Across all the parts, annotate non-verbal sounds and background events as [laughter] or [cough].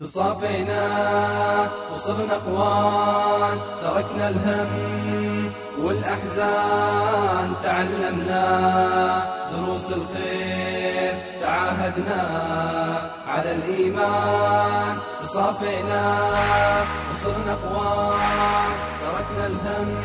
تصافينا وصرنا اخوان تركنا الهم والاحزان تعلمنا دروس الخير تعاهدنا على الإيمان تصافينا وصرنا اخوان تركنا الهم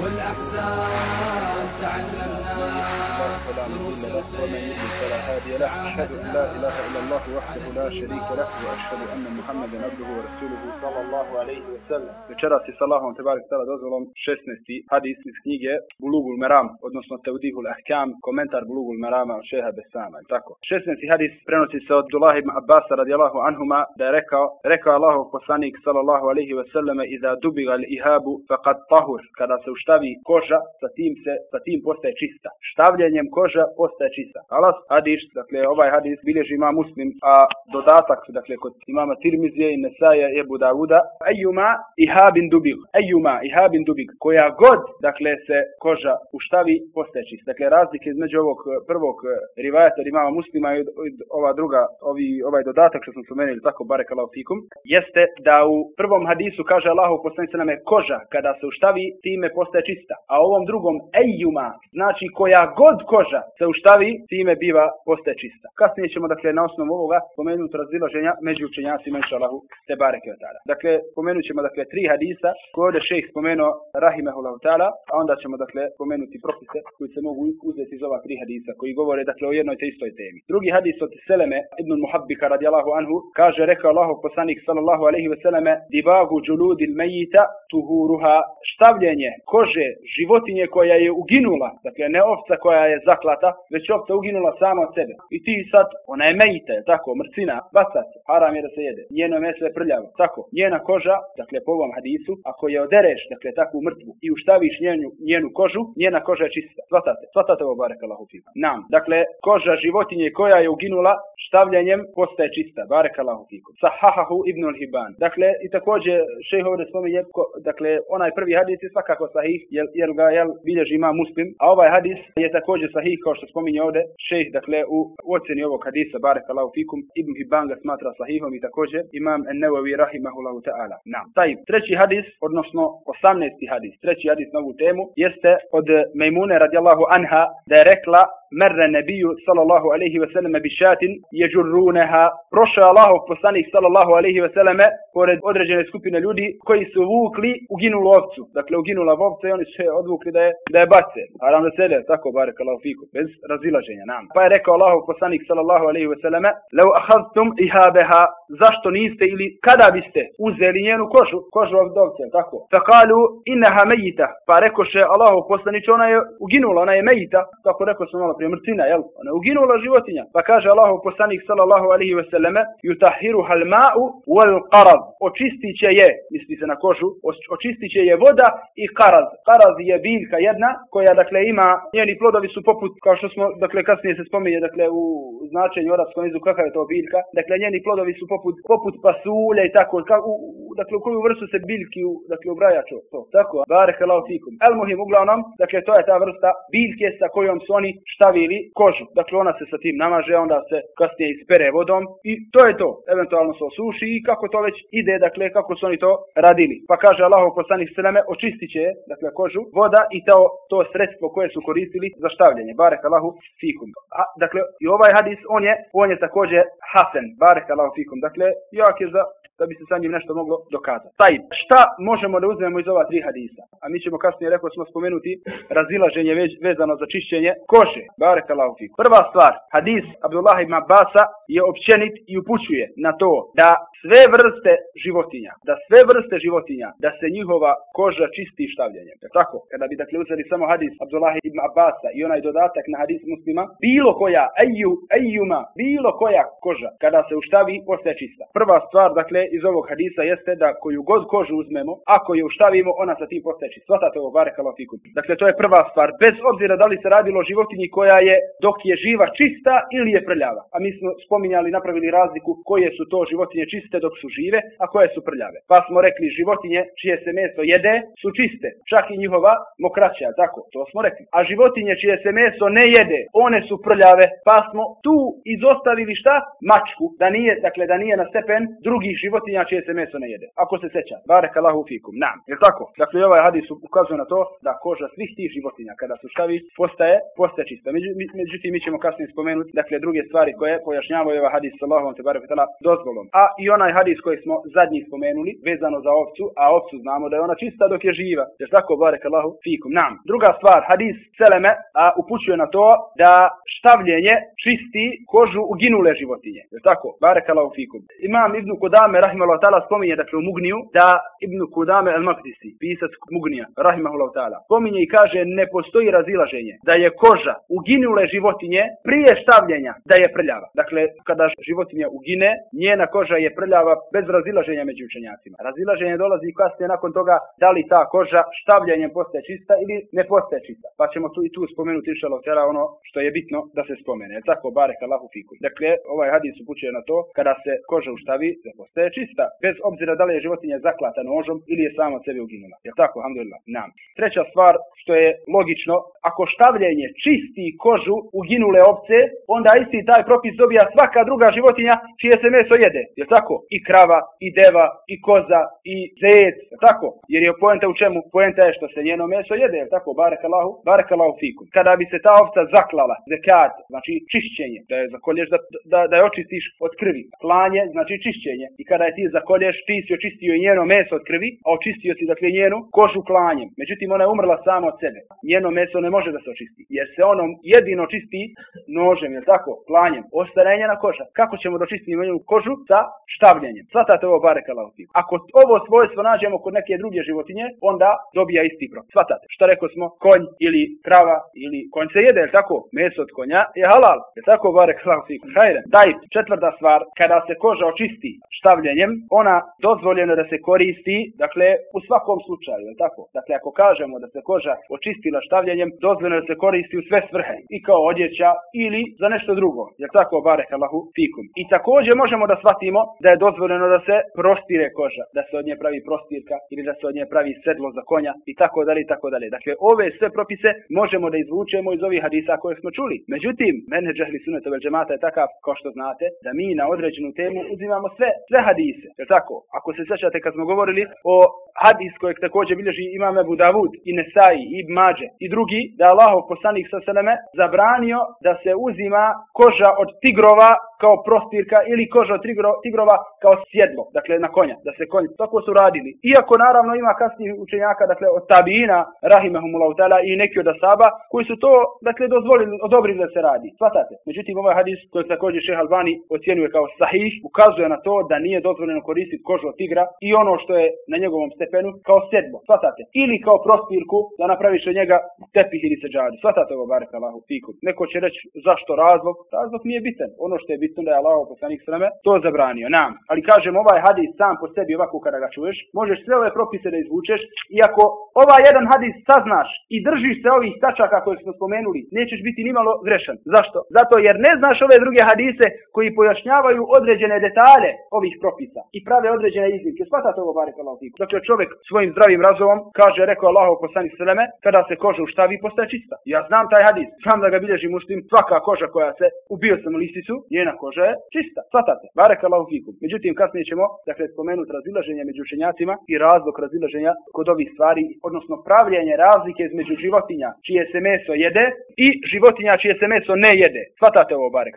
والاحزان تعلمنا فلا مضل له ومن يضلل فلا هادي له أشهد أن لا إله إلا الله وحده لا شريك له وأشهد أن محمدا عبده ورسوله صلى الله عليه وسلم Večeras je s te barek tala dozvolom 16. hadis iz knjige Bulugul Meram, odnosno Teudihul Ahkam, komentar Bulugul Merama od šeha Besama. Tako. 16. hadis prenosi se od Dullah ibn Abbas radijallahu anhuma da je rekao, rekao Allahov poslanik sallallahu alaihi wasallam iza dubiga ihabu faqad tahur, kada se uštavi koža, sa tim, se, sa tim postaje čista. Štavljenjem koža postaje čista. Alas, hadis, dakle ovaj hadis bilježi ima muslim, a dodatak, dakle kod imama Tirmizije i Nesaja i Ebu Davuda, ejuma ihabin dubig, ejuma ihabin dubig, koja god, dakle, se koža uštavi, postaje čist. Dakle, razlike između ovog eh, prvog eh, rivajata imama muslima i ova druga, ovi, ovaj dodatak što smo spomenuli, tako Allah fikum, jeste da u prvom hadisu kaže Allahu poslanik se nam je koža, kada se uštavi, time postaje čista. A u ovom drugom, ejuma, znači koja god koža se uštavi, time biva postaje čista. Kasnije ćemo, dakle, na osnovu ovoga spomenuti razilaženja među učenjacima inša Allahu te bareke ta'ala. Dakle, spomenut ćemo, dakle, tri hadisa koje ovdje šejh spomenuo rahimehullahu ta'ala, a onda ćemo, dakle, spomenuti propise koji se mogu uzeti iz ova tri hadisa koji govore, dakle, o jednoj te istoj temi. Drugi hadis od Seleme ibn Muhabbika radijallahu anhu kaže, rekao Allahu poslanik sallallahu alaihi ve selleme, dibagu džuludil mejita tuhuruha, štavljenje kože životinje koja je uginula, dakle, ne ovca koja je zaklata, već ovca uginula sama od sebe. I ti sad, ona je mejita, tako, mrcina, baca se, haram je da se jede. Njeno meso je prljavo, tako. Njena koža, dakle, po ovom hadisu, ako je odereš, dakle, takvu mrtvu i uštaviš njenu, njenu kožu, njena koža je čista. Svatate, svatate ovo barek Allahu fima. Nam. Dakle, koža životinje koja je uginula štavljanjem postaje čista. Barek Allahu fikum. Sahahahu ibn al-Hiban. Dakle, i također šejh ovdje spominje, dakle, onaj prvi hadis je svakako sahih, jer, jer ga jel, bilježi ima muslim, a ovaj hadis je također sahih, kao što spominje ovdje šejh, dakle, u, ocjeni ovog hadisa, barek Allahu fikum, ibn Hibban smatra sahihom i također imam An-Nawawi rahimahullahu ta'ala. Nam. Taj treći hadis, odnosno 18. hadis, treći hadis na ovu temu, jeste od Mejmune radijallahu anha da je rekla merre nebiju sallallahu alaihi ve selleme bišatin jeđurruneha. Prošao je Allahov poslanik sallallahu alaihi ve selleme pored određene skupine ljudi koji su vukli uginulu ovcu. Dakle, uginula ovca i oni su je odvukli da je, da je bace. Haram da sede, tako barek Allahu fiku, bez razilaženja nam. Pa je rekao Allahov poslanik sallallahu alaihi ve selleme, leu ahadtum ihabeha, zašto niste ili kada biste uzeli njenu kožu, kožu od ovce, tako. Fakalu innaha mejita, pa rekoše Allahov poslanić, ona je uginula, ona je mejita, tako rekao smo malo prije mrtvina, jel? Ona je uginula životinja. Pa kaže Allahov poslanik sallallahu alaihi ve selleme, yutahiruha al-ma'u wal qarad, očistit će je, misli se na kožu, oč- očistit će je voda i qaraz. Qaraz je biljka jedna koja dakle ima njeni plodovi su poput kao što smo dakle kasnije se spominje dakle u značenju arapskom jeziku kakva je to biljka. Dakle njeni plodovi su poput poput pasulja i tako ka, u, dakle u koju vrstu se biljki u, dakle ubraja to. Tako. Barakallahu fikum. El muhim uglavnom dakle to je ta vrsta biljke sa kojom su oni štavili kožu. Dakle ona se sa tim namaže, onda se kasnije ispere vodom i to je to. Eventualno se osuši i kako to već ide, dakle kako su oni to radili. Pa kaže Allahov poslanik seleme očistit će dakle kožu, voda i to to sredstvo koje su koristili za štavljanje. Barek Allahu fikum. A, dakle i ovaj hadis on je on je također hasen. Barek Allahu fikum. Dakle jak je za da bi se sa njim nešto moglo dokazati. Taj, šta možemo da uzmemo iz ova tri hadisa? A mi ćemo kasnije, rekao smo spomenuti, razilaženje vezano za čišćenje kože. Barek Allahu fikum. Prva stvar, hadis Abdullah ibn Abbasa je općenit i upućuje na to da sve vrste životinja, da sve vrste životinja, da se njihova koža čisti štavljanjem. Je Tako, kada bi dakle uzeli samo hadis Abdullah ibn Abbasa i onaj dodatak na hadis muslima, bilo koja, eju, ejuma, bilo koja koža, kada se uštavi, postaje čista. Prva stvar, dakle, iz ovog hadisa jeste da koju god kožu uzmemo, ako je uštavimo, ona sa tim postaje čista. Svatate ovo, bare fikum. Dakle, to je prva stvar. Bez obzira da li se radilo o životinji koja je dok je živa čista ili je prljava. A mi smo spominjali, napravili razliku koje su to životinje čiste dok su žive, a koje su prljave. Pa smo rekli životinje čije se meso jede su čiste. Čak i njihova mokraća, tako, to smo rekli. A životinje čije se meso ne jede, one su prljave, pa smo tu izostavili šta? Mačku, da nije, dakle, da nije na stepen drugih životinja čije se meso ne jede. Ako se seća, barek Allahu fikum, nam. Je tako? Dakle, ovaj hadis ukazuje na to da koža svih tih životinja kada su štavi postaje, postaje čista. Međutim, mi ćemo kasnije spomenuti, dakle, druge stvari koje pojašnjavaju ovaj hadis sallahu te barek dozvolom. A i onaj hadis koji smo zadnji spomenuli, vezano za ovcu, a ovcu znamo da je ona čista dok je živa. Jer tako, barek Allahu fikum, nam. Druga stvar, hadis Seleme a, upućuje na to da štavljenje čisti kožu uginule životinje. Jer tako, barek Allahu fikum. Imam Ibn Kudame, rahimahullah ta'ala, spominje, dakle, u Mugniju, da Ibn Kudame al-Maqdisi, pisac Mugnija, rahimahullah ta'ala, spominje i kaže, ne postoji razilaženje, da je koža uginule životinje prije štavljenja, da je prljava. Dakle, kada životinja ugine, njena koža je prljava bez razilaženja među učenjacima. Razilaženje dolazi kasnije nakon toga da li ta koža štavljanjem postaje čista ili ne postaje čista. Pa ćemo tu i tu spomenuti inšallah ono što je bitno da se spomene. Tako barek Allahu fiku. Dakle, ovaj hadis upućuje na to kada se koža uštavi da postaje čista. Bez obzira da li je životinja zaklata nožom ili je sama od sebe uginula. Je tako? Alhamdulillah. Nam. Treća stvar što je logično, ako štavljenje čisti kožu uginule ovce, onda isti taj propis dobija svaka druga životinja čije se meso jede. Je tako? I krava, i deva, i koza, i zec. Je tako? Jer je poenta u čemu? Poenta je što se njeno meso jede. Je tako? Barakallahu, barakallahu fikum. Kada bi se ta ovca zaklala, zekat, znači čišćenje, da je zakolješ, da, da, da je očistiš od krvi. Klanje, znači čišćenje. I kada je ti zakolješ, ti si očistio i njeno meso od krvi, a očistio si dakle njenu kožu klanjem. Međutim, ona je umrla sama od sebe. Njeno meso ne može da se očisti. Jer se ono jedino čisti nožem, je tako? Klanjem. Ostane njena koža. Kako ćemo dočistiti njenu kožu? Sa štavljanjem. Svatate ovo bareka Ako ovo svojstvo nađemo kod neke druge životinje, onda dobija isti propis. Svatate. Šta rekao smo? Konj ili krava ili konj se jede, je tako? Meso od konja je halal. Je tako barek Hajde. Daj, četvrta stvar, kada se koža očisti štavljanjem, ona dozvoljeno da se koristi, dakle, u svakom slučaju, je tako? Dakle, ako kažemo da se koža očistila štavljanjem, dozvoljeno da se koristi u sve svrhe. I kao odjeća ili za nešto drugo. Je tako barek Allahu fikum. I također možemo da shvatimo da je dozvoljeno da se prostire koža, da se od nje pravi prostirka ili da se od nje pravi sedlo za konja i tako dalje i tako dalje. Dakle, ove sve propise možemo da izvučemo iz ovih hadisa koje smo čuli. Međutim, mene džahli suneta vel džemata je takav, kao što znate, da mi na određenu temu uzimamo sve, sve. Je tako? Ako se sjećate kad smo govorili o hadis kojeg također bilježi imam Ebu Davud i Nesai i Mađe i drugi, da je Allahov poslanik sa seleme zabranio da se uzima koža od tigrova kao prostirka ili koža od tigrova kao sjedlo, dakle na konja, da se konj, tako su radili. Iako naravno ima kasnijih učenjaka, dakle od tabina, rahimahumullahu ta'ala i neki od asaba, koji su to, dakle, dozvolili, odobrili da se radi. Svatate. Međutim, ovaj hadis, koji također šeha Albani ocjenjuje kao sahih, ukazuje na to da nije dozvoljeno koristiti kožu od tigra i ono što je na njegovom stepenu kao sedmo. Svatate. Ili kao prostirku da napraviš od njega tepih ili seđadu. Svatate ovo barek Allahu fikum. Neko će reći zašto razlog? Razlog nije bitan. Ono što je bitno da je Allah poslanik sveme to zabranio. Nam. Ali kažem ovaj hadis sam po sebi ovako kada ga čuješ, možeš sve ove propise da izvučeš i ako ovaj jedan hadis saznaš i držiš se ovih tačaka koje smo spomenuli, nećeš biti nimalo grešan. Zašto? Zato jer ne znaš ove druge hadise koji pojašnjavaju određene detalje ovih propisa i prave određene iznimke. Svatate ovo barek Allah Dakle, čovjek svojim zdravim razumom kaže, rekao Allah poslanik sveme, kada se koža uštavi postaje čista. Ja znam taj hadis, znam da ga bilježi muslim, svaka koža koja se ubio sam lisicu, njena koža je čista. Svatate, barek Allah Međutim, kasnije ćemo, dakle, spomenuti razilaženje među učenjacima i razlog razilaženja kod ovih stvari, odnosno pravljenje razlike između životinja čije se meso jede i životinja čije se meso ne jede. Svatate ovo bare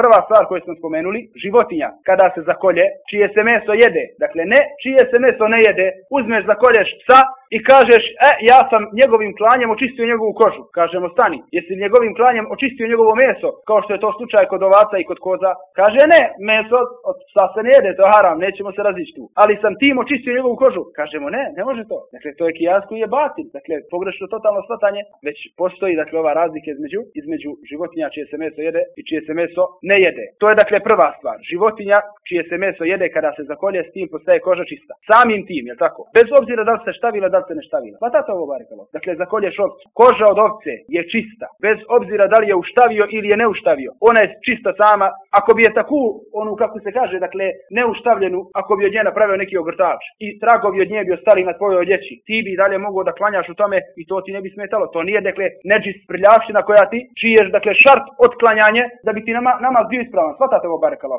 Prva stvar koju smo spomenuli, životinja kada se zakolje, čije se meso jede, dakle ne čije se meso ne jede, uzmeš zakolješ psa i kažeš, e, ja sam njegovim klanjem očistio njegovu kožu. Kažemo, stani, jesi njegovim klanjem očistio njegovo meso, kao što je to slučaj kod ovaca i kod koza? Kaže, ne, meso od sa se ne jede, to haram, nećemo se razići tu. Ali sam tim očistio njegovu kožu. Kažemo, ne, ne može to. Dakle, to je kijas koji je batin. Dakle, pogrešno totalno shvatanje, već postoji, dakle, ova razlika između, između životinja čije se meso jede i čije se meso ne jede. To je, dakle, prva stvar. Životinja čije se meso jede kada se zakolje, s tim postaje koža čista. Samim tim, je tako? Bez obzira da se štavila, da se ne štavila. Pa tato ovo barekalo. Dakle, zakolješ ovcu. Koža od ovce je čista. Bez obzira da li je uštavio ili je ne uštavio. Ona je čista sama. Ako bi je taku, onu kako se kaže, dakle, neuštavljenu, ako bi od nje napravio neki ogrtač i tragovi od nje bi ostali na tvojoj odjeći, ti bi dalje mogao da klanjaš u tome i to ti ne bi smetalo. To nije, dakle, neđis prljavština koja ti čiješ, dakle, šart otklanjanje da bi ti nama, namaz bio ispravan. Svatate ovo barekalo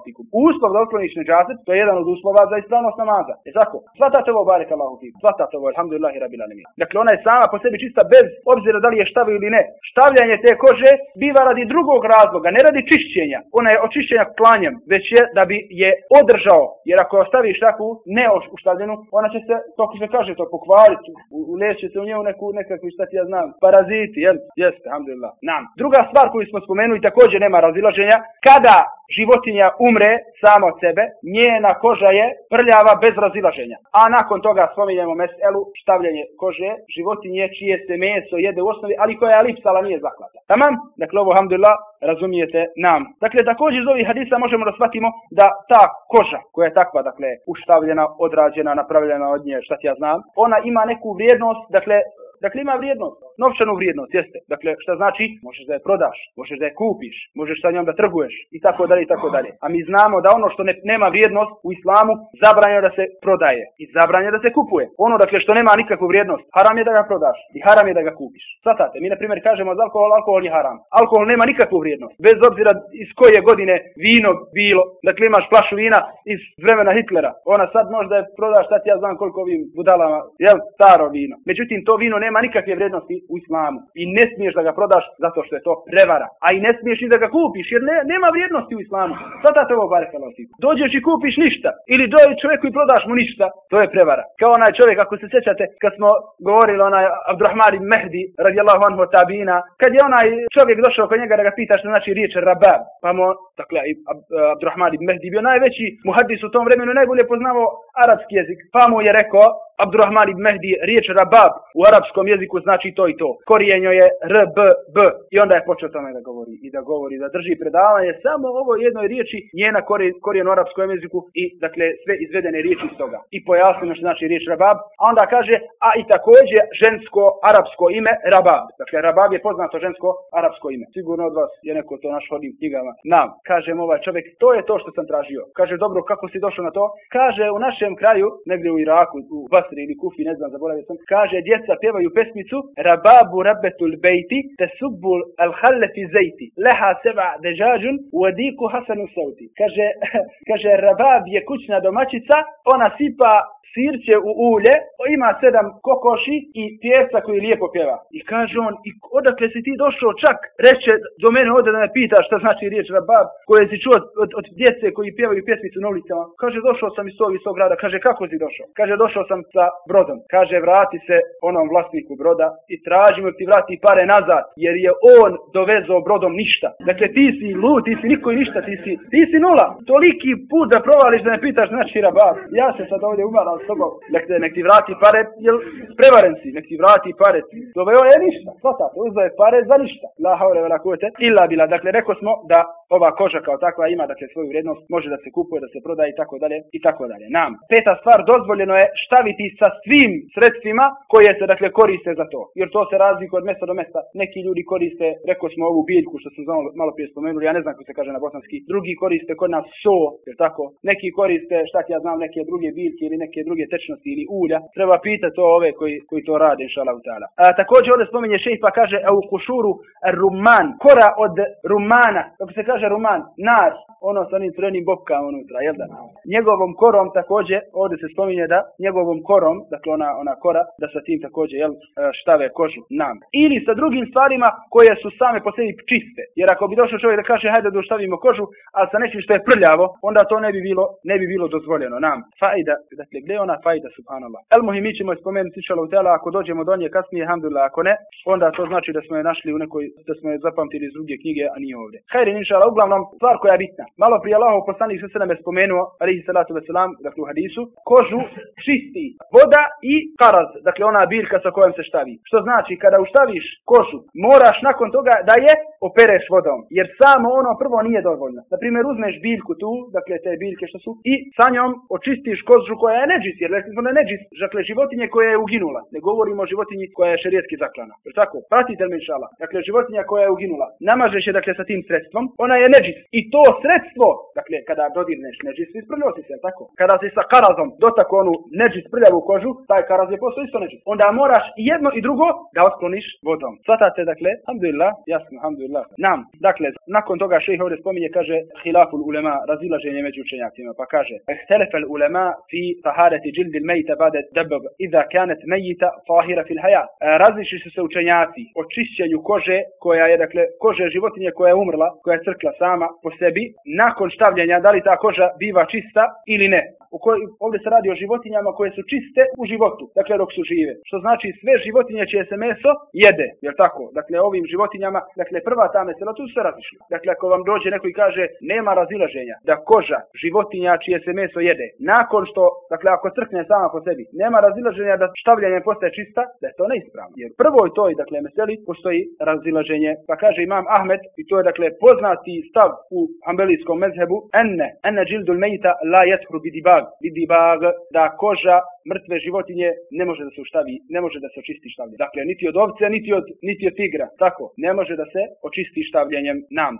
Uslov da otkloniš neđaset, to je jedan od uslova za ispravnost namaza. Je tako? Svatate ovo barekalo fikum. Svatate ovo, alhamdulillahi rabbil alamin. Dakle, ona je sama po sebi čista bez obzira da li je štavio ili ne. Štavljanje te kože biva radi drugog razloga, ne radi čišćenja. Ona je očišćenja klanjem, već je da bi je održao. Jer ako ostaviš takvu ne uštavljenu, ona će se, to se kaže, to pokvariti. Uleće se u njemu neku, nekakvu, šta ti ja znam, paraziti, jel? Jeste, alhamdulillah. Nam. Druga stvar koju smo spomenuli također nema razilaženja. Kada životinja umre sama od sebe, njena koža je prljava bez razilaženja. A nakon toga spominjemo meselu, štavljanje kože životinje čije se meso jede u osnovi, ali koja je lipsala nije zaklata. Tamam? Dakle, ovo, alhamdulillah, razumijete nam. Dakle, također iz ovih hadisa možemo da shvatimo da ta koža koja je takva, dakle, uštavljena, odrađena, napravljena od nje, šta ti ja znam, ona ima neku vrijednost, dakle, Dakle, ima vrijednost, novčanu vrijednost, jeste. Dakle, šta znači? Možeš da je prodaš, možeš da je kupiš, možeš sa njom da trguješ i tako dalje i tako dalje. A mi znamo da ono što ne, nema vrijednost u islamu, zabranjeno da se prodaje i zabranjeno da se kupuje. Ono, dakle, što nema nikakvu vrijednost, haram je da ga prodaš i haram je da ga kupiš. Svatate, mi na primjer kažemo za alkohol, alkohol je haram. Alkohol nema nikakvu vrijednost, bez obzira iz koje godine vino bilo. Dakle, imaš flašu vina iz vremena Hitlera. Ona sad možda je prodaš, sad ja znam koliko ovim budalama, jel, staro vino. Međutim, to vino nema nikakve vrijednosti u islamu i ne smiješ da ga prodaš zato što je to prevara. A i ne smiješ ni da ga kupiš jer ne, nema vrijednosti u islamu. Sada te ovo bare Dođeš i kupiš ništa ili dođe čovjek i prodaš mu ništa, to je prevara. Kao onaj čovjek, ako se sjećate, kad smo govorili onaj Abdurrahman ibn Mehdi, radijallahu anhu tabina, kad je onaj čovjek došao kod njega da ga pita što znači riječ rabab, pa mu, dakle, Abdurrahman ibn Mehdi bio najveći muhaddis u tom vremenu, najbolje poznavao arapski jezik, pa mu je rekao, Abdurrahman ibn Mehdi, riječ rabab u arapskom jeziku znači to i to. Korijenjo je r, b, b. I onda je počeo tome da govori i da govori, da drži predavanje samo ovo jednoj riječi, njena korijen u arapskom jeziku i dakle sve izvedene riječi iz toga. I pojasnimo što znači riječ rabab, a onda kaže, a i također žensko arapsko ime rabab. Dakle, rabab je poznato žensko arapsko ime. Sigurno od vas je neko to naš hodim knjigama. Nam, kažem ovaj čovjek, to je to što sam tražio. Kaže, dobro, kako si došao na to? Kaže, u našem kraju, negdje u Iraku, u Basri ili Kufi, ne znam, zaboravio sam, kaže, djeca pjevaju pesmicu Rababu rabbetul bejti, te subbul al fi zejti, leha seba dežađun, u hasanu sauti. Kaže, [laughs] kaže, Rabab je kućna domaćica, ona sipa sirće u ulje, ima sedam kokoši i pjevca koji lijepo pjeva. I kaže on, i odakle si ti došao čak, reće do mene ovdje da me pita šta znači riječ rabab, koje si čuo od, od, djece koji pjevaju pjesmicu na ulicama. Kaže, došao sam iz tog iz tog grada. Kaže, kako si došao? Kaže, došao sam sa brodom. Kaže, vrati se onom vlasniku broda i tražimo ti vrati pare nazad, jer je on dovezao brodom ništa. Dakle, ti si lud, ti si niko i ništa, ti si, ti si nula. Toliki put da provališ da me pitaš znači rabab. Ja se sad ovdje umaram s tobom. Nek, nek ti vrati pare, jel prevaren si, nek ti vrati pare. Doveo je ništa. Svatate, uzeo je pare za ništa. La haure vela kuvete. Illa bila. Dakle, rekao smo da ova koža kao takva ima dakle svoju vrijednost, može da se kupuje, da se prodaje i tako dalje i tako dalje. Nam. Peta stvar, dozvoljeno je štaviti sa svim sredstvima koje se dakle koriste za to. Jer to se razlikuje od mjesta do mjesta. Neki ljudi koriste, rekao smo ovu biljku što smo malo prije spomenuli, ja ne znam kako se kaže na bosanski. Drugi koriste kod nas so, jer tako. Neki koriste, šta ja znam, neke druge biljke ili neke druge tečnosti ili ulja. Treba pitati to ove koji, koji to rade, inshallah ta'ala. A također ovdje spominje šejh pa kaže u kušuru ruman, kora od rumana. Kako se kaže kaže ruman, nar, ono sa onim crvenim bobkama unutra, jel da? Njegovom korom također, ovdje se spominje da njegovom korom, dakle ona, ona kora, da sa tim također, jel, e, štave kožu nam. Ili sa drugim stvarima koje su same po sebi čiste. Jer ako bi došao čovjek da kaže hajde da uštavimo kožu, a sa nečim što je prljavo, onda to ne bi bilo, ne bi bilo dozvoljeno nam. Fajda, dakle, gdje ona fajda, subhanallah. El mi ćemo spomenuti tela, ako dođemo do nje kasnije, alhamdulillah, ako ne, onda to znači da smo je našli u nekoj, da smo je zapamtili iz druge knjige, a nije ovdje. Hajde, inšala, uglavnom, stvar koja je bitna. Malo prije Allahov poslanik nam je spomenuo, alihi salatu wasalam, dakle u hadisu, kožu čisti voda i karaz, dakle ona biljka sa kojom se štavi. Što znači, kada uštaviš kožu, moraš nakon toga da je opereš vodom, jer samo ono prvo nije dovoljno. Na primjer, uzmeš biljku tu, dakle te biljke što su, i sa njom očistiš kožu koja je neđis, jer rekli smo da neđis, dakle životinje koja je uginula. Ne govorimo o životinji koja je šerijetski zaklana. Jer tako, pratite me inšala. Dakle, životinja koja je uginula. Namažeš je dakle sa tim sredstvom, ona ona je neđis. I to sredstvo, dakle, kada dodirneš neđis, isprljao si se, tako? Kada si sa karazom dotako onu neđis prljavu kožu, taj karaz je postao isto neđis. Onda moraš jedno i drugo da otkloniš vodom. Svatate, dakle, alhamdulillah, jasno, alhamdulillah. Nam, dakle, nakon toga šejh ovdje spominje, kaže, hilaful ulema, razilaženje među učenjacima, pa kaže, ehtelefel ulema fi tahareti džildil mejta bade debog, idha kanet mejita tahira fil hayat. E, Različili su se učenjaci o čišćenju kože koja je, dakle, kože životinje koja je umrla, koja je crkla sama po sebi, nakon štavljenja, da li ta koža biva čista ili ne u kojoj, ovdje se radi o životinjama koje su čiste u životu, dakle dok su žive. Što znači sve životinje čije se meso jede, jel tako? Dakle ovim životinjama, dakle prva ta mesela, tu se razišli. Dakle ako vam dođe neko i kaže nema razilaženja da koža životinja čije se meso jede, nakon što, dakle ako crkne sama po sebi, nema razilaženja da štavljanje postaje čista, da je to neispravno. Jer prvo i toj, dakle meseli, postoji razilaženje. Pa kaže imam Ahmed, i to je dakle poznati stav u ambelijskom mezhebu, enne, enne džildul mejta la jethru bidibag, vidi bag, da koža mrtve životinje ne može da se uštavi, ne može da se očisti štavljenjem. Dakle, niti od ovce, niti od, niti od tigra. Tako, ne može da se očisti štavljenjem nam.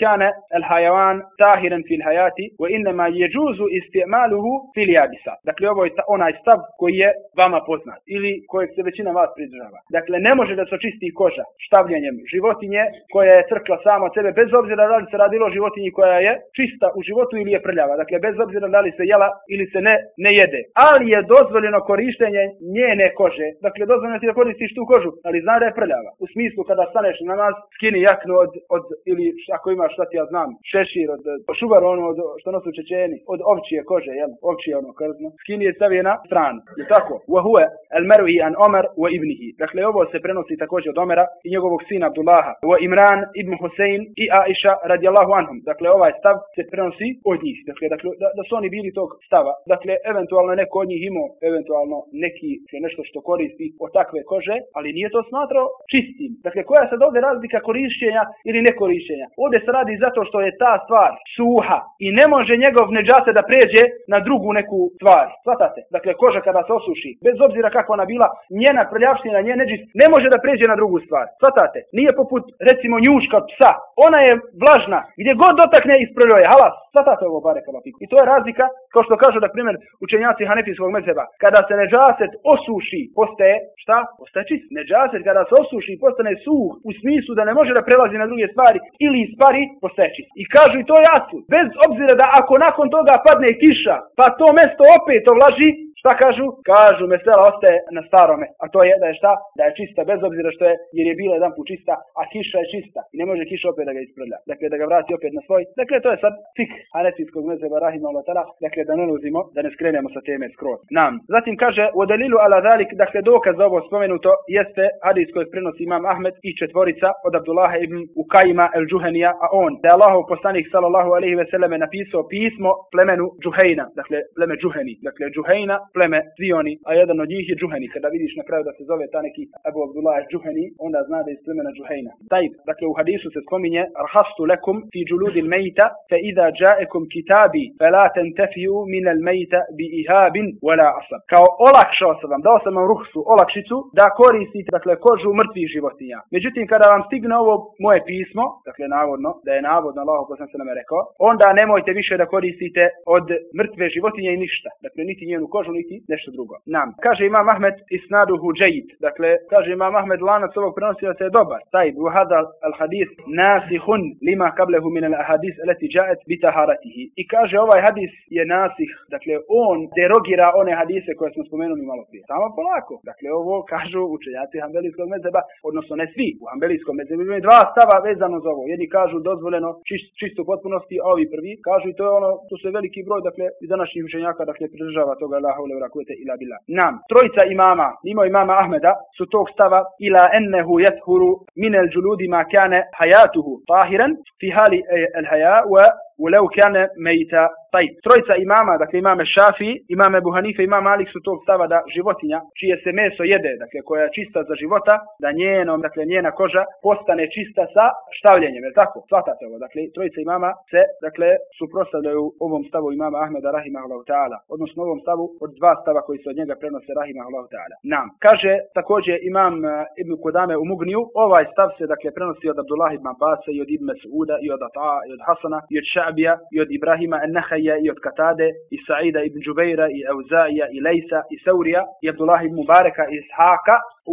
Kana al-hayawan tahiran fil hayati wa inma yajuzu istimaluhu fil yabisa. Dakle, ovo je onaj stav koji je vama poznat ili kojeg se većina vas pridržava. Dakle, ne može da se očisti koža štavljenjem životinje koja je crkla sama od sebe, bez obzira da li se radilo o životinji koja je čista u životu ili je prljava. Dakle, bez obzira da li se jela ili se ne, ne jede. Ali je dozvoljeno korištenje njene kože. Dakle, dozvoljeno ti da koristiš tu kožu, ali zna da je prljava. U smislu kada staneš na nas, skini jaknu od, od ili ako imaš šta ti ja znam, šešir od, od šubar ono od, što nosu čečeni, od ovčije kože, jel? Ovčije ono krzno. Skini je stavio na stranu. Je tako? Wa huwa al-marwi an Omer wa ibnihi. Dakle, ovo se prenosi također od Omera i njegovog sina Abdullaha. Wa Imran ibn Husein i Aisha radijallahu anhum. Dakle, ovaj stav se prenosi od njih. Dakle, dakle da, da su oni bili tog stava. Dakle, eventualno neko od njih imao eventualno neki nešto što koristi od takve kože, ali nije to smatrao čistim. Dakle, koja se ovdje razlika korišćenja ili ne korišćenja? Ovdje se radi zato što je ta stvar suha i ne može njegov neđase da pređe na drugu neku stvar. Svatate? Dakle, koža kada se osuši, bez obzira kakva ona bila, njena prljavština, njen neđis, ne može da pređe na drugu stvar. Svatate? Nije poput, recimo, njuška psa. Ona je vlažna, gdje god dotakne isprljuje. Halas, svatate ovo bare I to je razlika, kao što kažu, da primjer, učenjaci hanefijskog mezheba, kada se neđaset osuši, postaje, šta? Postaje čist. Neđaset kada se osuši, postane suh, u smislu da ne može da prelazi na druge stvari, ili ispari, postaje čist. I kažu i to jasno, bez obzira da ako nakon toga padne kiša, pa to mesto opet ovlaži, Šta kažu? Kažu mesela ostaje na starome, a to je da je šta? Da je čista bez obzira što je, jer je bila jedan put čista, a kiša je čista i ne može kiša opet da ga isprlja. Dakle, da ga vrati opet na svoj. Dakle, to je sad fik hanefijskog mezeba rahima Allah dakle, da ne luzimo, da ne skrenemo sa teme skroz. Nam. Zatim kaže, u dalilu ala zalik, dakle, dokaz za ovo spomenuto jeste hadis koji prenosi imam Ahmed i četvorica od Abdullaha ibn Ukajima el Džuhenija, a on, da je Allahov poslanik sallallahu alaihi ve selleme napisao pismo plemenu Džuhejna, dakle, pleme Džuheni, dakle, Džuhejna, pleme svi oni, a jedan od njih je Džuheni. Kada vidiš na kraju da se zove ta neki Abu Abdullah Džuheni, onda zna da je iz plemena Džuhejna. Taj, dakle u hadisu se spominje Arhastu lekum fi džuludil mejta, fe iza džaekum kitabi, fe la tentefiju min al mejta bi ihabin wala asab. Kao olakšao sam vam, dao sam vam ruhsu, olakšicu, da koristite, dakle, kožu mrtvih životinja. Međutim, kada vam stigne ovo moje pismo, dakle, navodno, da je navodno Allah se nam rekao, onda nemojte više da koristite od mrtve životinje i ništa. Dakle, niti njenu kožu, niti nešto drugo. Nam. Kaže Imam Ahmed isnaduhu džejid. Dakle, kaže Imam Ahmed lanac ovog prenosioca je dobar. Taj buhada al hadis nasihun lima kablehu min al ahadis alati ja'at bi taharatihi. I kaže ovaj hadis je nasih. Dakle, on derogira one hadise koje smo spomenuli malo prije. Samo polako. Dakle, ovo kažu učenjaci Hanbelijskog mezeba, odnosno ne svi. U Hanbelijskom mezebu imaju dva stava vezano za ovo. Jedni kažu dozvoljeno čist, čisto potpunosti, a ovi prvi kažu i to je ono, to se veliki broj, dakle, i današnjih učenjaka, dakle, pridržava toga la haule wala kuvvete ila billah. Nam, trojica imama, mimo imama Ahmeda, su tog stava ila ennehu yathuru min al juludi ma kana hayatuhu tahiran fi hali al haya wa u leukane mejta taj. Trojica imama, dakle imame Šafi, imame Buhanife, imam Malik su tog stava da životinja čije se meso jede, dakle koja je čista za života, da njeno, dakle njena koža postane čista sa štavljenjem, je tako? Svatate ovo, dakle trojica imama se, dakle, suprostavljaju ovom stavu imama Ahmeda Rahimahullahu ta'ala, odnosno ovom stavu od dva stava koji se od njega prenose Rahimahullahu ta'ala. Nam. Kaže također imam eh, Ibn Kodame u Mugniju, ovaj stav se, dakle, prenosi od Abdullah ibn Abbas i od Ibn Mas'uda i od Ata i od Hasana i od Ša i od Ibrahima An-Nahaja i od Katade i Sa'ida ibn Džubeira i Auzaija i Lejsa i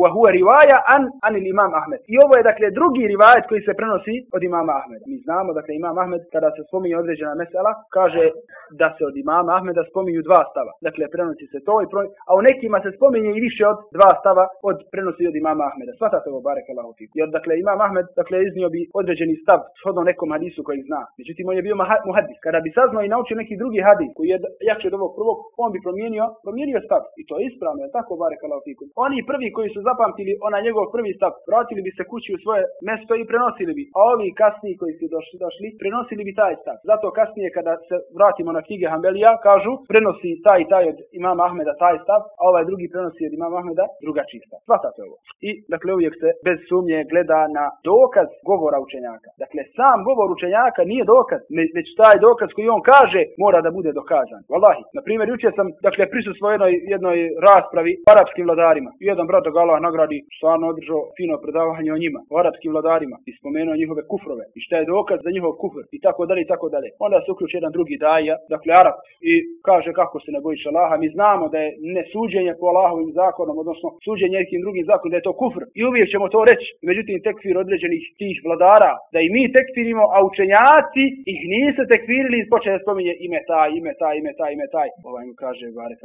Wa huwa rivaja an an imam Ahmed. I ovo je dakle drugi rivajet koji se prenosi od imama Ahmeda. Mi znamo dakle imam Ahmed kada se spominje određena mesela kaže da se od imama Ahmeda spominju dva stava. Dakle prenosi se to i pro... a u nekima se spominje i više od dva stava od prenosi od imama Ahmeda. Svatate ovo barek Allahu Jer dakle imam Ahmed dakle iznio bi određeni stav shodno nekom hadisu koji zna. Međutim on je bio muhaddis. Kada bi saznao i naučio neki drugi hadis koji je jači od ovog prvog, on bi promijenio, promijenio stav. I to je ispravno, je tako barek Allahu Oni prvi koji su zapamtili onaj njegov prvi stav, vratili bi se kući u svoje mjesto i prenosili bi. A ovi kasniji koji su došli, došli prenosili bi taj stav. Zato kasnije kada se vratimo na knjige Hanbelija, kažu prenosi taj i taj od imama Ahmeda taj stav, a ovaj drugi prenosi od imama Ahmeda drugačiji stav. Svatate ovo. I dakle uvijek se bez sumnje gleda na dokaz govora učenjaka. Dakle sam govor učenjaka nije dokaz, već taj dokaz koji on kaže mora da bude dokazan. Wallahi, na primjer jučer sam dakle prisustvovao jednoj jednoj raspravi arapskim vladarima. Jedan brat Allah nagradi stvarno održao fino predavanje o njima, o arapskim vladarima i spomenuo njihove kufrove i šta je dokaz za njihov kufr i tako dalje i tako dalje. Onda se uključi jedan drugi daja, dakle Arab, i kaže kako se ne bojiš Allaha. Mi znamo da je nesuđenje po Allahovim zakonom, odnosno suđenje nekim drugim zakonom, da je to kufr. I uvijek ćemo to reći. Međutim, tekfir određenih tih vladara, da i mi tekfirimo, a učenjaci ih nisu tekfirili i počeli spominje ime taj, ime taj, ime taj, ime taj. Ovaj mu kaže, bare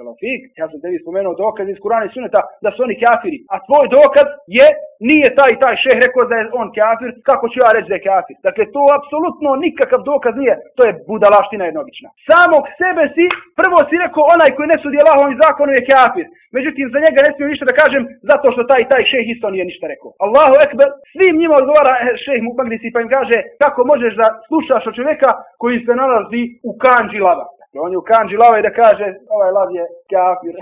ja sam tebi spomenuo dokaz iz Kurana i Suneta da su oni kafiri. A tvoj dokaz je, nije taj taj šeh rekao da je on kafir, kako ću ja reći da je kafir? Dakle, to apsolutno nikakav dokaz nije, to je budalaština jednobična. Samog sebe si, prvo si rekao onaj koji ne sudi Allahovim zakonom je kafir. Međutim, za njega ne smijem ništa da kažem, zato što taj taj šeh isto nije ništa rekao. Allahu ekber, svim njima odgovara eh, šeh mu pa im kaže, kako možeš da slušaš od čovjeka koji se nalazi u kanđi lava. On je u kanđi lava i da kaže, ovaj lav je kafir.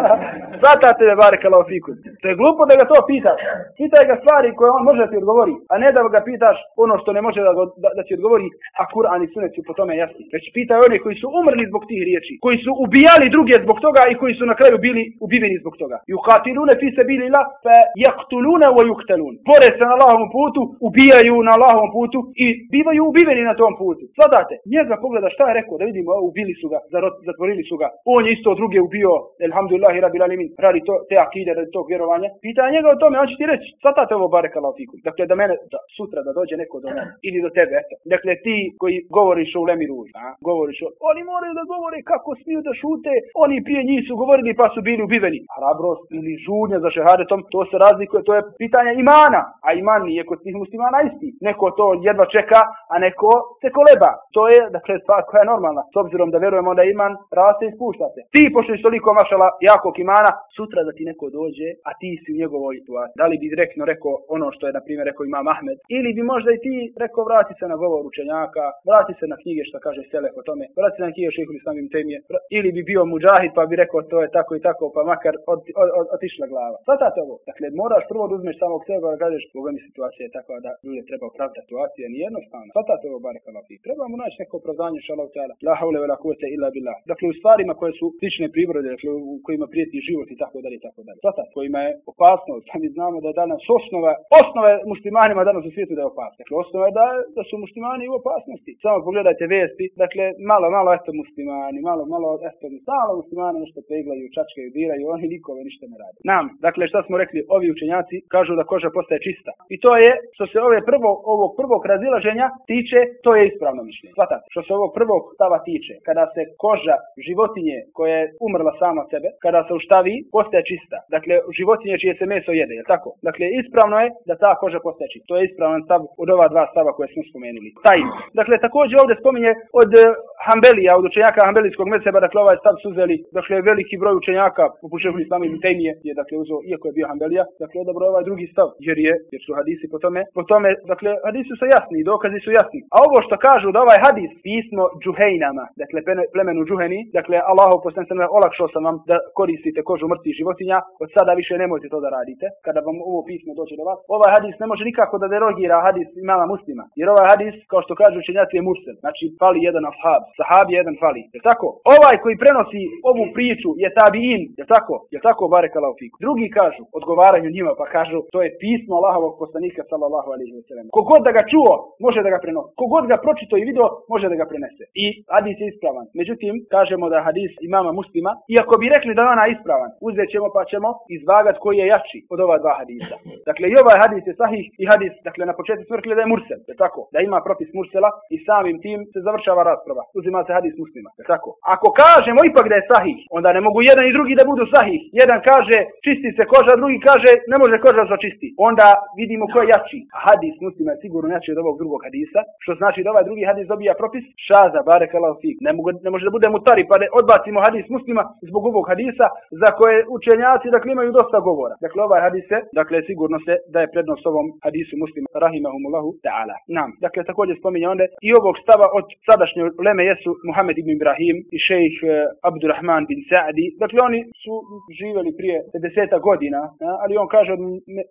[laughs] Svatate me bare fiku. To je glupo da ga to pitaš. Pitaj ga stvari koje on može da ti odgovori, a ne da ga pitaš ono što ne može da, da, da ti odgovori, a Kur'an i Sunet su po tome jasni. Već pitaj oni koji su umrli zbog tih riječi, koji su ubijali druge zbog toga i koji su na kraju bili ubiveni zbog toga. Yuqatiluna fi sabilillah fa yaqtuluna wa yuqtalun. Bore se na Allahovom putu, ubijaju na Allahovom putu i bivaju ubiveni na tom putu. Svatate, njega pogleda šta je rekao, da vidimo, ubili su ga, zatvorili su ga. On je isto druge ubio, elhamdulillah i rabbil alimin, radi to, te akide, radi tog vjerovanja. Pita njega o tome, on će ti reći, svatate ovo bare fikum. Dakle, da mene, da, sutra da dođe neko do mene, ili do tebe, eto. Dakle, ti koji govoriš o ulemi ruž, a, govoriš o, oni moraju da govore kako smiju da šute, oni prije njih su govorili pa su bili ubiveni. Hrabrost ili žudnja za šehadetom, to se razlikuje, to je pitanje imana, a iman nije kod svih muslimana isti. Neko to jedva čeka, a neko se koleba. To je, dakle, stvar koja je normalna, s obzirom da verujemo da iman raste i spušta se. Ti pošto toliko mašala jakog imana, sutra da ti neko dođe, a ti si u njegovoj situaciji. Da li bi direktno rekao ono što je, na primjer, rekao Imam Ahmed, ili bi možda i ti rekao vrati se na govor učenjaka, vrati se na knjige što kaže Selef o tome, vrati se na knjige šehuli samim temije, ili bi bio muđahid pa bi rekao to je tako i tako, pa makar od, od, od, otišla glava. Svatate ovo. Dakle, moraš prvo da uzmeš samog sebe da kažeš, Boga mi situacija je takva da ljude treba opravdati situacija, nije jednostavno. Svatate ovo, bare Trebamo naći neko opravdanje, šalav La haule kuvvete illa billah. Dakle, u stvarima koje su slične prirode, dakle, u kojima prijeti život i tako dalje, tako dalje. Svata, kojima je opasnost. Mi znamo da je danas osnova, osnova je muslimanima danas u svijetu da je opasnost. Dakle, osnova je da, da su muslimani u opasnosti. Samo pogledajte vesti, dakle, malo, malo, eto muslimani, malo, malo, eto, malo muslimani nešto peglaju, čačkaju, diraju, oni nikome ništa ne rade. Nam, dakle, šta smo rekli, ovi učenjaci kažu da koža postaje čista. I to je, što se ove prvo, ovog prvog razilaženja tiče, to je ispravno mišljenje. Svatate, što se ovog prvog stava tiče, kada se koža životinje koja je umrla sama sebe, kada se uštavi, postaje čista. Dakle, životinje čije se meso jede, je tako? Dakle, ispravno je da ta koža postaje čista. To je ispravan stav od ova dva stava koje smo spomenuli. Taj. Dakle, također ovdje spominje od Hambelija, od učenjaka Hambelijskog medseba, dakle ovaj stav su uzeli, dakle veliki broj učenjaka, poput šehu Islama i Tejmije, je dakle uzeo, iako je bio Hambelija, dakle odabro ovaj drugi stav, jer je, jer su hadisi po tome, po tome, dakle hadisi su jasni, dokazi su jasni. A ovo što kažu da ovaj hadis pismo džuhejnama, dakle plemenu džuheni, dakle Allahov poslanik olakšao sam vam da koristite kožu mrtvih životinja, od sada više nemojte to da radite, kada vam ovo pismo dođe do vas. Ovaj hadis ne može nikako da derogira hadis imama muslima, jer ovaj hadis, kao što kažu učenjaci, je mursel, znači fali jedan ashab, sahabi jedan fali. Je tako? Ovaj koji prenosi ovu priču je tabiin, je tako? Je tako barekala fiku. Drugi kažu, odgovaraju njima pa kažu, to je pismo Allahovog poslanika sallallahu alejhi ve sellem. Kogod da ga čuo, može da ga prenosi. Kogod ga pročito i video, može da ga prenese. I hadis je ispravan. Međutim, kažemo da hadis imama muslima, iako bi rekli da je ona ispravan, uzet ćemo pa ćemo izvagat koji je jači od ova dva hadisa. Dakle, i ovaj hadis je sahih i hadis, dakle, na početku smo rekli da je mursel, je tako? Da ima propis mursela i samim tim se završava rasprava. Uzima se hadis muslima, je tako? Ako kažemo ipak da je sahih, onda ne mogu jedan i drugi da budu sahih. Jedan kaže čisti se koža, drugi kaže ne može koža za čisti. Onda vidimo ko je jači. A hadis muslima je sigurno jači od ovog drugog hadisa, što znači da ovaj drugi hadis dobija propis šaza, barekallahu fik. Ne, mogu, ne može da bude mutari pa da odbacimo hadis muslima zbog ovog hadisa za koje učenjaci dakle imaju dosta govora. Dakle ovaj hadis dakle sigurno se da je prednost ovom hadisu muslima rahimahumullahu ta'ala. Nam. Dakle također spominje onda i ovog stava od sadašnje leme jesu Muhammed ibn Ibrahim i šejh uh, Abdurrahman bin Sa'di. Dakle oni su živjeli prije 50 godina, ali on kaže od,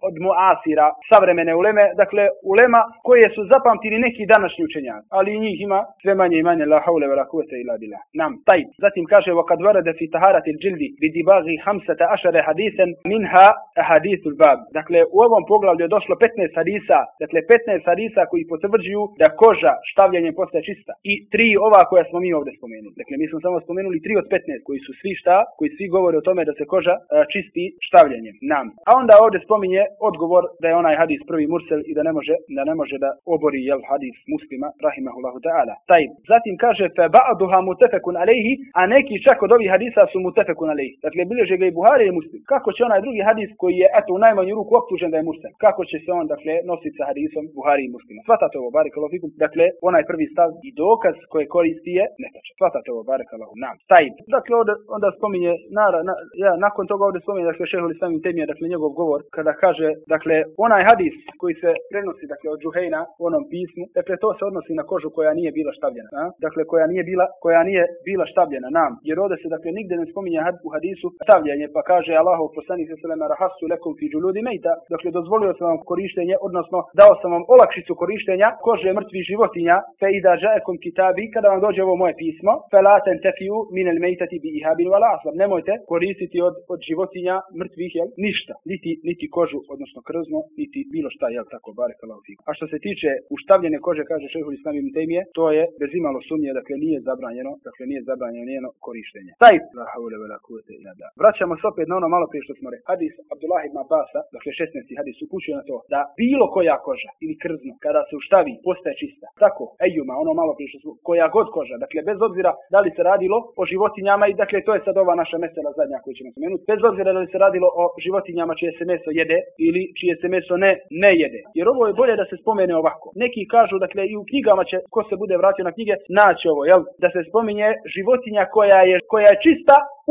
od muasira, savremene uleme, dakle ulema koje su zapamtili neki današnji učenjak, ali njih ima sve manje i manje la haule wala kuvvete illa billah. Nam. Taj. Zatim kaže wa kad warada fi taharati al-jildi bi dibaghi 15 hadisan minha ahadithul bab. Dakle u ovom poglavlju je došlo 15 hadisa, dakle 15 hadisa koji potvrđuju da koža štavljanjem postaje čista i tri ova koja smo mi ovdje spomenuli. Dakle mi smo samo spomenuli tri od 15 koji su svi šta, koji svi govore o tome da se koža uh, čisti štavljanjem. Nam. A onda ovdje spominje odgovor da je onaj hadis prvi mursel i da ne može da ne može da obori jel hadis muslima rahimahullahu ta'ala. Taj. Zatim kaže fa ba'duha mutafakun alayhi, a neki čak od ovih hadisa su mutafakun alayhi. Dakle bilježe ga i Buhari i Muslim. Kako će onaj drugi hadis koji je eto u najmanju ruku optužen da je mursel? Kako će se on dakle nositi sa hadisom Buhari i Muslima? Svatate ovo barakallahu fikum. Dakle onaj prvi stav i dokaz koje koristi je netačan. Svatate ovo barakallahu nam. Taj. Dakle onda, onda spominje nara, na, ja nakon toga ovdje spominje dakle šehol islamim temije dakle njegov govor kada kaže dakle onaj hadis koji se prenosi dakle od Džuhejna u onom pismu, dakle to se odnosi na kožu koja nije bila štavljena, a? dakle koja nije bila koja nije bila štavljena nam, jer ovdje se dakle nigde ne spominje u hadisu štavljanje, pa kaže Allahov poslanik sallallahu alejhi rahasu lekum fi juludi meita, dakle dozvolio sam vam korištenje, odnosno dao sam vam olakšicu korištenja kože mrtvih životinja, fe ida ja'akum kitabi, kada vam dođe ovo moje pismo, fe la tantafiu min al meitati bi ihabin wala aslab, nemojte koristiti od, od životinja mrtvih, jel, ništa, niti, niti kožu, odnosno krzno, niti bilo šta, jel, tako, barekallahu fikum. A što se tiče uštavljene kože, kaže šehhul islam ibn to je bez imalo sumnje, dakle nije zabranjeno, dakle nije zabranjeno njeno korištenje. Taj, la haule vela kuvvete illa billah. Vraćamo se opet na ono malo prije što smo rekli. Hadis Abdullah ibn Abbasa, dakle 16. hadis upućuje na to da bilo koja koža ili krzno kada se uštavi postaje čista. Tako, ejuma, ono malo prije što smo, koja god koža, dakle bez obzira da li se radilo o životinjama i dakle to je sad ova naša mesela zadnja koju ćemo spomenuti, bez obzira da li se radilo o životinjama čije se meso jede ili čije se meso ne ne jede. Jer ovo je bolje da se spomene ovako. Neki kažu, dakle, i u knjigama će, ko se bude vratio na knjige, naći ovo, jel? Da se spominje životinja koja je, koja je čista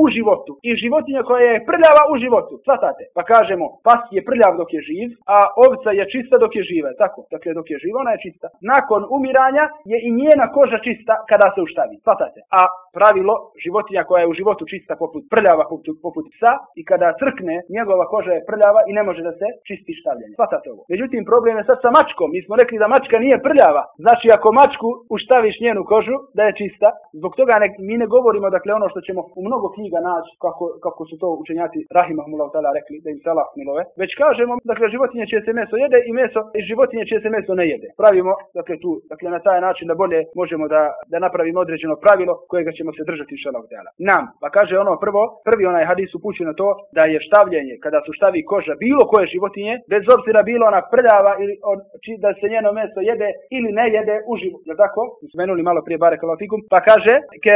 u životu i životinja koja je prljava u životu. Svatate. Pa kažemo, pas je prljav dok je živ, a ovca je čista dok je živa. Tako. Dakle, dok je živa, ona je čista. Nakon umiranja je i njena koža čista kada se uštavi. Svatate. A pravilo, životinja koja je u životu čista poput prljava, poput, poput psa, i kada crkne, njegova koža je prljava i ne može da se čisti štavljanje. Svatate ovo. Međutim, problem je sad sa mačkom. Mi smo rekli da mačka nije prljava. Znači, ako mačku uštaviš njenu kožu, da je čista, zbog toga ne, mi ne govorimo dakle ono što ćemo u mnogo knjiga naći kako, kako su to učenjaci rahimahumullah ta'ala rekli da im salah milove, već kažemo dakle životinje čije se meso jede i meso i životinje čije se meso ne jede. Pravimo dakle tu dakle na taj način da bolje možemo da da napravimo određeno pravilo kojega ćemo se držati inshallah ta'ala. Nam, pa kaže ono prvo, prvi onaj hadis upućuje na to da je štavljenje kada su štavi koža bilo koje životinje, bez obzira bilo ona prljava ili on, či, da se njeno meso jede ili ne jede uživo. Je tako? Spomenuli malo prije bare kalafikum. Pa kaže, ke,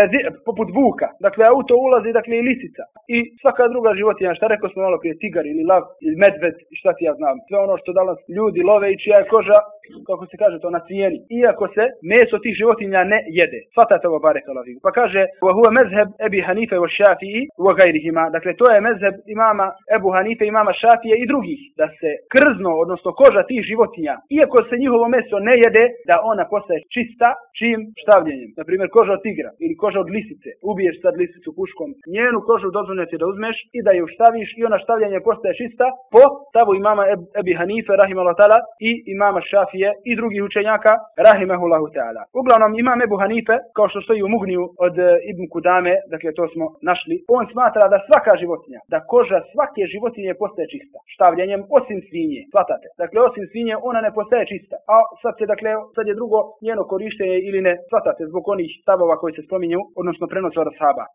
poput vuka. Dakle, auto ulazi, dakle, i lisica. I svaka druga životinja, šta rekao smo malo prije, tigar ili lav ili medved, šta ti ja znam. Sve ono što danas ljudi love i čija je koža, kako se kaže to, na cijeni. Iako se meso tih životinja ne jede. Svatate ovo bare kalafikum. Pa kaže, Ebi Hanife wa Šafiji wa gajrihima. Dakle, to je mezheb imama Ebu Hanife, imama Šafije i drugih. Da se krzno, odnosno koža tih životinja, iako se njihovo meso ne jede, da ona postaje čista čim štavljenjem. Na primjer, koža od tigra ili koža od lisice. Ubiješ sad lisicu puškom. Njenu kožu dozvoljeno ti da uzmeš i da ju štaviš i ona štavljenje postaje čista po stavu imama Ebi Hanife, rahimahullah ta'ala, i imama Šafije i drugih učenjaka, rahimahullahu ta'ala. Uglavnom, imam Ebu Hanife, kao što stoji u Mugniju od e, Ibn Kudame, dakle to smo našli, on smatra da svaka životinja, da koža svake životinje postaje čista. Štavljenjem osim svinje, svatate. Dakle, osim svinje ona ne postaje čista. A sad se, dakle, sad je drugo njeno korištenje ili ne, svatate, zbog onih stavova koji se spominju, odnosno prenose od.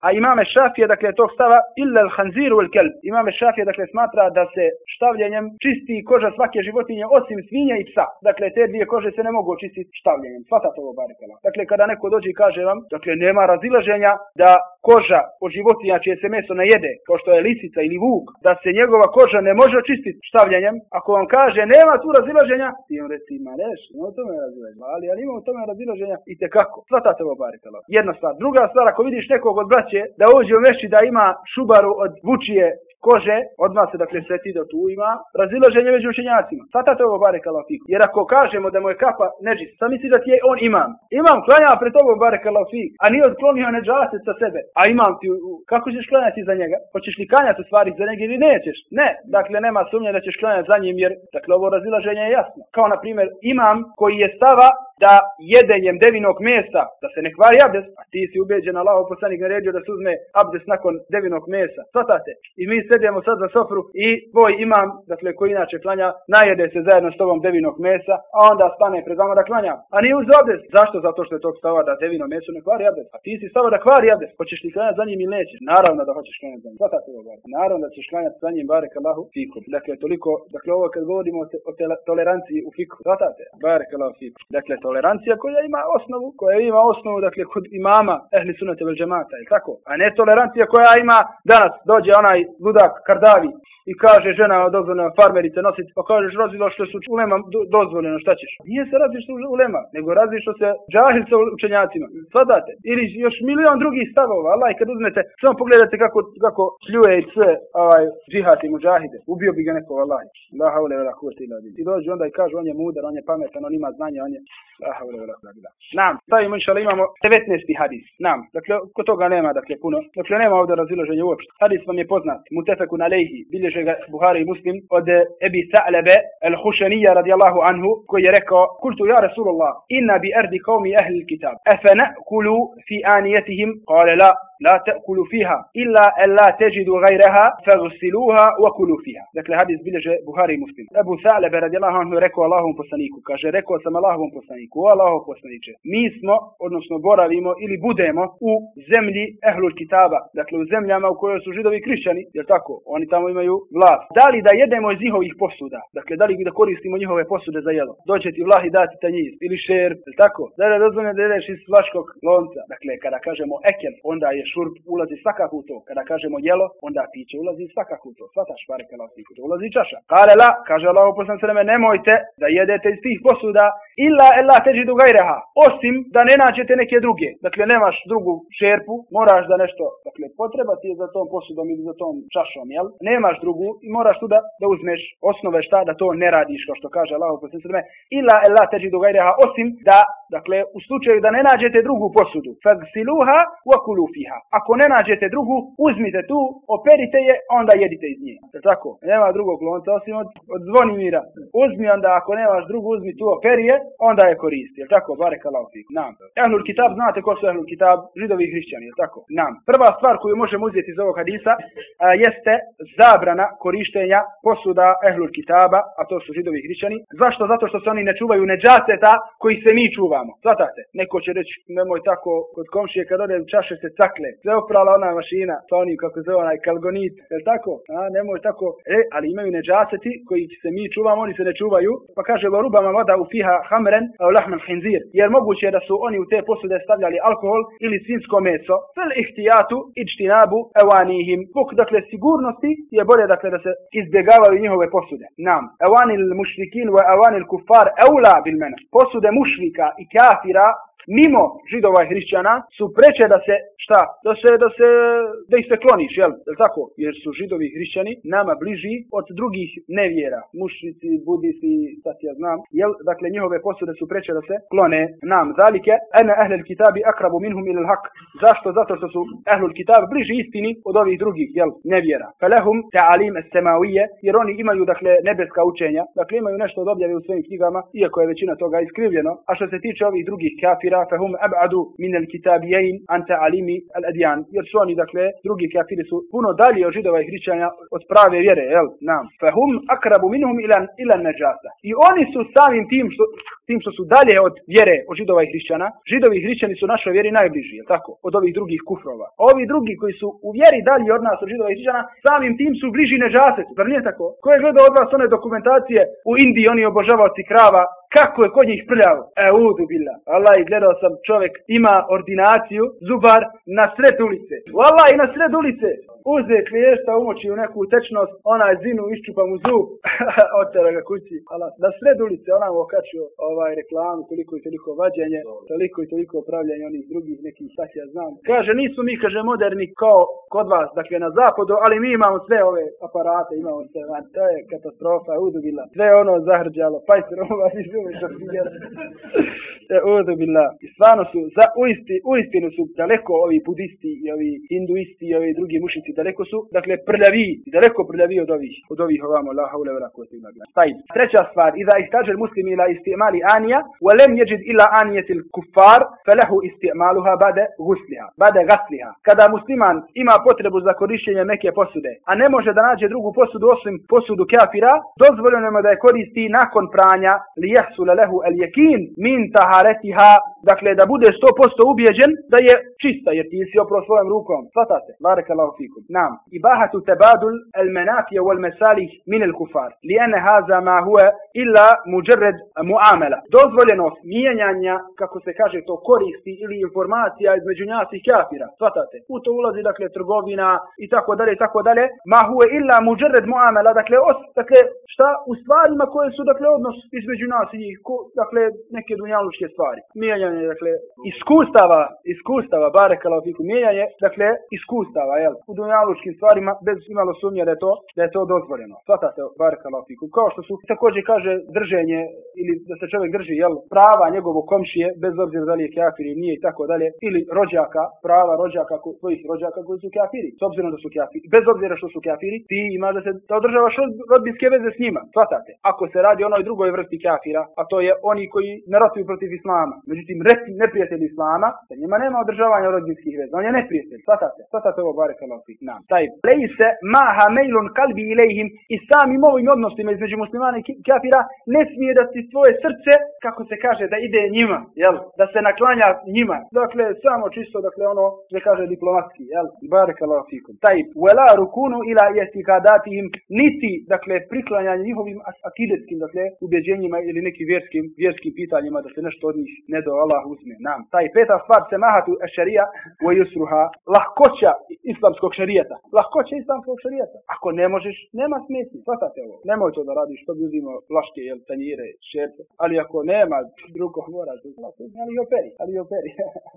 A imame Šafije, dakle, tog stava, illa al hanziru il kelb. Imame Šafije, dakle, smatra da se štavljenjem čisti koža svake životinje osim svinje i psa. Dakle, te dvije kože se ne mogu očistiti štavljenjem. Svatate ovo barekala. Dakle, kada neko dođe i kaže vam, dakle, nema razilaženja da koža od životinja čije se meso ne jede, kao što je lisica ili vuk, da se njegova koža ne može očistiti štavljanjem, ako vam kaže nema tu razilaženja, ti vam reci ima neš, u tome razilaženja, ali, ali ima u tome razilaženja i te kako. Svatate ovo barekala. Jedna stvar. Druga stvar, ako vidiš nekog od braće da uđe u mešći da ima šubaru od vučije kože, odmah se dakle sveti da tu ima razilaženje među učenjacima. Svatate ovo bare kalafik. Jer ako kažemo da mu je kapa neđis, sam misli da ti je on imam. Imam klanja pred tobom bare kalafik, a nije odklonio neđaset sa sebe. A imam ti, kako ćeš klanjati za njega? Hoćeš li klanjati stvari za njega ili nećeš? Ne, dakle nema sumnje da ćeš klanjati za njim jer dakle ovo razilaženje je jasno. Kao na primjer imam koji je stava da jedenjem devinog mesa, da se ne kvari abdes, a ti si ubeđen Allah poslanik naredio da se uzme abdes nakon devinog mesa. Svatate. I mi sedemo sad za sofru i tvoj imam, dakle koji inače klanja, najede se zajedno s tobom devinog mesa, a onda stane pred vama da klanja. A nije uz abdes. Zašto? Zato što je tog stava da devino meso ne kvari abdes. A ti si stava da kvari abdes. Hoćeš li klanjati za njim ili nećeš? Naravno da hoćeš klanjati za njim. Svatate ovo. Naravno da ćeš klanjati za njim barek Allahu fikum. Dakle, toliko, dakle ovo kad govorimo o, te, o toleranciji u fiku. Svatate? Barek Allahu fikum. Dakle, tolerancija koja ima osnovu, koja ima osnovu, dakle, kod imama ehli sunete vel džemata, tako? A ne tolerancija koja ima danas, dođe onaj ludak kardavi i kaže žena dozvoljena farmerice nositi, pa kažeš razvilo što su ulema dozvoljeno, šta ćeš? Nije se razli što ulema, nego razli što se džahil sa učenjacima. Svadate? Ili još milion drugih stavova, Allah, kad uzmete, samo pogledate kako, kako pljuje i sve ovaj, džihad i muđahide. Ubio bi ga neko, Allah. La haule billah. I dođe onda i kaže, on je mudar, on je pametan, on ima znanje, on je la haule vela kuvvete illa billah. Nam, stavimo inšala imamo 19. hadis. Nam, dakle, ko toga nema, dakle, puno. Dakle, nema ovdje razilaženja uopšte. Hadis vam je poznat. Mutefekun alejhi. Bilježe ga Buhari i Muslim od Ebi Sa'lebe al-Hušanija radijallahu anhu koji je rekao Kultu ja Rasulullah inna bi ardi qawmi ahli kitab afa na'kulu fi anijetihim Kale la la ta'kulu fiha illa an la tajidu ghayraha faghsiluha wa kulu fiha. Dakle hadis bilježe Buhari i Muslim. Abu Sa'laba radijallahu anhu rekao Allahovom poslaniku, kaže rekao sam Allahovom poslaniku, o Allahov poslanice, mi smo odnosno boravimo ili budemo u zemlji ehlul kitaba, dakle u zemljama u kojoj su židovi i kršćani, jer tako, oni tamo imaju vlast. Da li da jedemo iz njihovih posuda? Dakle, da li da koristimo njihove posude za jelo? Doće ti vlahi i dati tanjiz ili šer, jel tako? Da li da dozvoljeno da jedeš iz flaškog lonca? Dakle, kada kažemo ekel, onda je šurb ulazi svakako u to. Kada kažemo jelo, onda piće ulazi svakako u to. Svataš pare kada to ulazi čaša. Kale la, kaže Allah poslan sveme, nemojte da jedete iz tih posuda illa ella teđidu gajreha. Osim da ne nađete neke druge. Dakle, nemaš drugu šerpu, moraš da nešto, dakle, potreba ti je za tom posudom ili za tom čašom, jel? Nemaš drugu i moraš tu da, da uzmeš osnove šta da to ne radiš, kao što kaže Allah poslan sveme, illa ella teđidu gajreha, osim da dakle, u slučaju da ne nađete drugu posudu, fagsiluha wa fiha. Ako ne nađete drugu, uzmite tu, operite je, onda jedite iz nje. Je tako? Nema drugog lonca osim od, od zvonimira. Uzmi onda, ako nemaš drugu, uzmi tu operije, onda je koristi. Je tako? Barek Allah fikum. Nam. Ehlul kitab, znate ko su ehlul kitab? Židovi i hrišćani, je tako? Nam. Prva stvar koju možemo uzeti iz ovog hadisa a, jeste zabrana korištenja posuda ehlul kitaba, a to su židovi i hrišćani. Zašto? Zato što se oni ne čuvaju neđaseta koji se mi čuvamo. Svatate? Neko će reći, nemoj tako, kod komšije kad ode čaše se cakle. Sve oprala ona mašina, sa onim kako zove onaj kalgonit, je tako? A, nemoj tako. E, ali imaju neđaseti koji se mi čuvamo, oni se ne čuvaju. Pa kaže, rubama voda u fiha hamren, a lahman hinzir. Jer moguće je da su oni u te posude stavljali alkohol ili svinsko meso. Fel ihtijatu, ičtinabu, evanihim. Dakle, sigurnosti je bolje, dakle, da se izbjegavaju njihove posude. Nam. Evanil mušrikin wa evanil kufar eula bil mena. Posude mušrika i kafira mimo židova i hrišćana su preče da se, šta, da se, da se, da ih se kloniš, jel, jel tako? Jer su židovi i hrišćani nama bliži od drugih nevjera, mušnici, budisti, sad ja znam, jel, dakle njihove posude su preče da se klone nam. Zalike, ene ehlel kitabi akrabu minhum ilal hak. Zašto? Zato što su ehlul kitab bliži istini od ovih drugih, jel, nevjera. Falehum ta'alim es-semawije, jer oni imaju, dakle, nebeska učenja, dakle imaju nešto od objave u svojim knjigama, iako je većina toga iskrivljeno. A što se tiče ovih drugih kafira, kafira fahum ab'adu min al-kitabiyin an ta'alimi al-adyan. Jer su oni dakle drugi kafiri su puno dalje od židova i hrišćana od prave vjere jel? Nam fahum akrabu minhum ila ila najasa. I oni su samim tim što tim što su dalje od vjere od židova i hrišćana židovi i hrišćani su našoj vjeri najbliži jel tako? Od ovih drugih kufrova. Ovi drugi koji su u vjeri dalje od nas od židova i hrišćana samim tim su bliži neđasetu zar nije tako? Ko je gledao od vas one dokumentacije u Indiji oni obožavaoci krava kako je kod njih prljavo. E, bila. Allah, gledao sam čovjek, ima ordinaciju, zubar, na sred ulice. Allah, i na sred ulice uze kliješta, umoči u neku tečnost, onaj zinu iščupa mu zub, [laughs] otera ga kući. Ala, na sred ulice ona mu okačio ovaj reklamu, toliko i toliko vađenje, toliko i toliko upravljanje onih drugih nekih sad ja znam. Kaže, nisu mi, kaže, moderni kao kod vas, dakle na zapadu, ali mi imamo sve ove aparate, imamo sve, to je katastrofa, udubila. Sve ono zahrđalo, ovaj, izumi [laughs] ti e, udubila. I stvarno su, za, uisti, uistinu su daleko ovi budisti i ovi hinduisti i ovi drugi mušici daleko su, dakle, prljavi, daleko prljavi od ovih, od ovih ovamo, la haule vela kuvvete illa billah. Tajib. Treća stvar, iza ihtađa muslimi ila istimali anija, wa lem yajid ila anijatil kuffar, falahu istimaluha bade gusliha, bade gasliha. Kada musliman ima potrebu za korištenje neke posude, a ne može da nađe drugu posudu osim posudu kafira, dozvoljeno je da je koristi nakon pranja, li يحصل له اليكين من طهارتها dakle da bude 100% ubijeđen da je čista jer ti si opro svojom rukom. Svatate, barakallahu fikum. Nam. Ibaha tu tebadul el menafije wal mesalih min el kufar. Lijene haza ma huve illa muđered muamela. Dozvoljenost mijenjanja, kako se kaže to koristi ili informacija između njas i kafira. Svatate. U to ulazi dakle trgovina i tako dalje i tako dalje. Ma huve illa muđered muamela. Dakle, os, dakle šta u stvarima koje su dakle odnos između nas i njih. Ko, dakle neke dunjaluške stvari. Mijenjanje dakle, iskustava, iskustava, barekala fiku, mijenjanje, dakle, iskustava, jel, u dunjalučkim stvarima, bez imalo sumnje da je to, da je to dozvoljeno. Svatate, barekala fiku. Kao što su, također kaže, drženje ili da se čovjek drži, jel, prava njegovog komšije, bez obzira da li je kafir ili nije i tako dalje, ili rođaka, prava rođaka, svojih rođaka koji su kafiri, s obzirom da su kafiri. Bez obzira što su kafiri, ti imaš da se da održavaš rodbinske veze s njima. Svatate. Ako se radi o onoj drugoj vrsti kafira, a to je oni koji ne protiv islama. Međutim, reti neprijatelj islama, da njima nema održavanja rodbinskih veza. On je neprijatelj. Svatate. Svatate ovo bare kalafi. Nam. Taj. Lejse maha mailun kalbi ilejhim i samim ovim odnosima između muslimana i kafira ne smije da ti svoje srce, kako se kaže, da ide njima, jel? Da se naklanja njima. Dakle, samo čisto, dakle, ono, se kaže diplomatski, jel? Barakallahu fikum. Taj, wala rukunu ila istiqadatihim, niti, dakle, priklanjanje njihovim akidetskim, dakle, ubjeđenjima ili nekim vjerskim, vjerskim pitanjima da se nešto od njih ne do Allah uzme nam. Taj peta stvar se mahatu šarija u yusruha. Lahkoća islamskog šarijeta. Lahkoća islamskog šarijeta. Ako ne možeš, nema smisla. Svatate ovo. Nemoj to da radiš, to bi uzimao plaške, jel, tanjire, šerpe. Ali ako nema, drugo mora Ali i operi, ali i operi.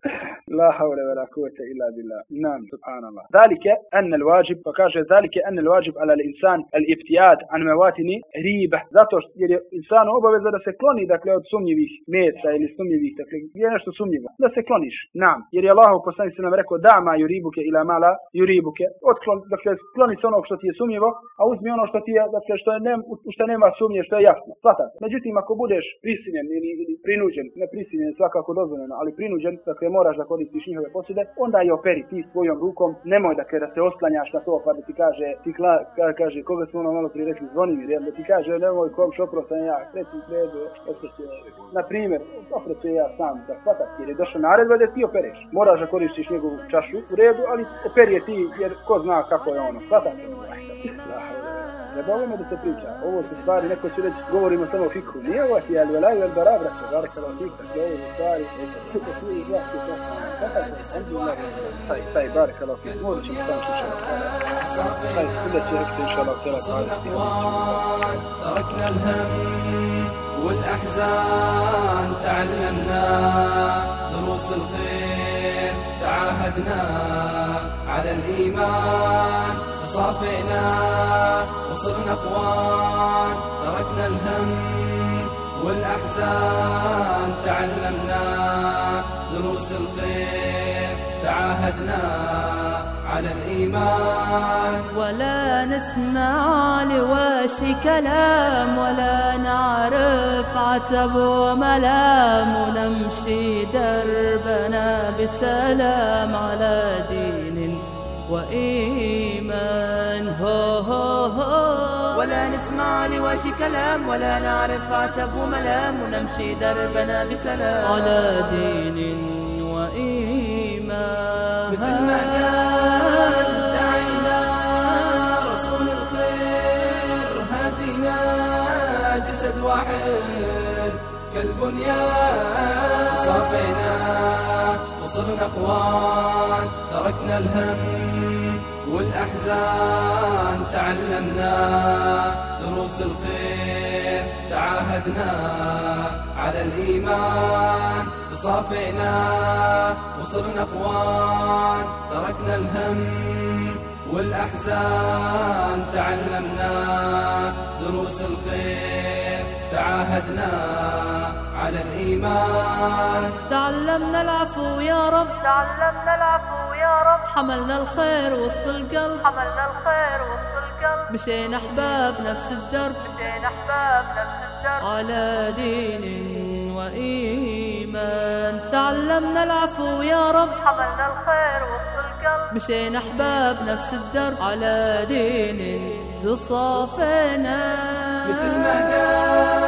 [laughs] La haule vera kuvete illa billah. Nam, subhanallah. Dalike, an al wajib, pa kaže, dalike an al wajib ala al insan al ibtijad an mevati ribah. Zato jer je insano obaveza da se kloni, dakle, od sumnjivih mesa ili sumnjivih, dakle, je nešto sumnjivo, da se kloniš. Nam, jer je Allah poslanik se nam rekao da ma juribuke ila mala juribuke, otklon, dakle kloni se što ti je sumnjivo, a uzmi ono što ti je, dakle što je ne, u što nema sumnje, što je jasno. Svatate. Međutim, ako budeš prisiljen ili, ili prinuđen, ne prisiljen svakako dozvoljeno, ali prinuđen, dakle moraš da koristiš njihove posude, onda i operi ti svojom rukom, nemoj dakle da se oslanjaš na to pa da ti kaže, ti kla, ka, kaže, koga smo ono malo prije rekli, zvonimir, da ti kaže, nemoj kom šopro sam ja, treći kredu, na primjer, opreće ja sam, imam da hvataš, jer je došla naredba da ti opereš. Moraš da koristiš njegovu čašu u redu, ali operje ti, jer ko zna kako je ono, hvataš Treba da se priča. Ovo su stvari, neko će reći, govorimo samo o fiku. Nije ovo ti, ali velaju el bara, braće, bare kada fik, tako ovo stvari, kako su i glas, kako su i glas, taj, taj bare kada fik, možda ćemo sam slušati. Taj, sve će reći, inša Allah, tjela, tjela, tjela, tjela, tjela, والأحزان تعلمنا دروس الخير تعاهدنا على الإيمان تصافينا وصرنا أخوان تركنا الهم والأحزان تعلمنا دروس الخير تعاهدنا. على الإيمان. ولا نسمع لواشي كلام ولا نعرف عتب وملام. ونمشي دربنا بسلام على دين وإيمان. هو هو هو. ولا نسمع لواشي كلام ولا نعرف عتب وملام. ونمشي دربنا بسلام على دين وإيمان. مثل ما قال كالبنيان صافينا وصرنا أخوان تركنا الهم والأحزان. تعلمنا دروس الخير تعاهدنا على الإيمان. تصافينا وصرنا أخوان تركنا الهم والأحزان. تعلمنا دروس الخير تعاهدنا على الإيمان. تعلمنا العفو يا رب. تعلمنا العفو يا رب. حملنا الخير وسط القلب. حملنا الخير وسط القلب. مشينا أحباب نفس الدرب. مشينا أحباب نفس الدرب. على دين وإيمان. تعلمنا العفو يا رب. حملنا الخير وسط القلب. مشينا أحباب نفس الدرب. على دين تصافينا مثل ما قال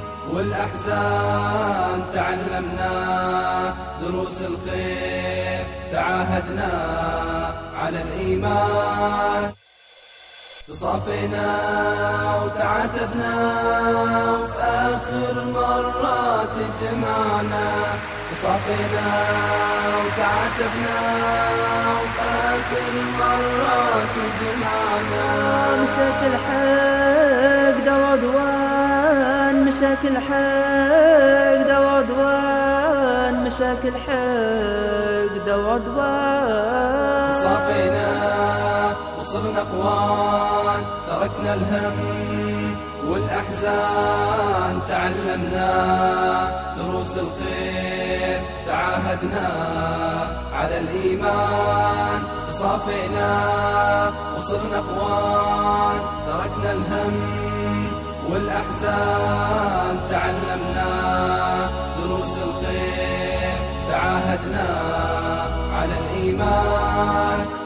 والأحزان تعلمنا دروس الخير تعاهدنا على الإيمان. تصافينا وتعاتبنا وفي آخر مرة تجمعنا تصافينا وتعاتبنا وفي آخر مرة تجمعنا مشت الحق دوا دوا مشاكل حقد وعدوان مشاكل حقد وعدوان صافينا وصرنا أخوان تركنا الهم والأحزان. تعلمنا دروس الخير تعاهدنا على الإيمان. تصافينا وصرنا أخوان تركنا الهم والأحزان تعلمنا دروس الخير تعاهدنا على الإيمان.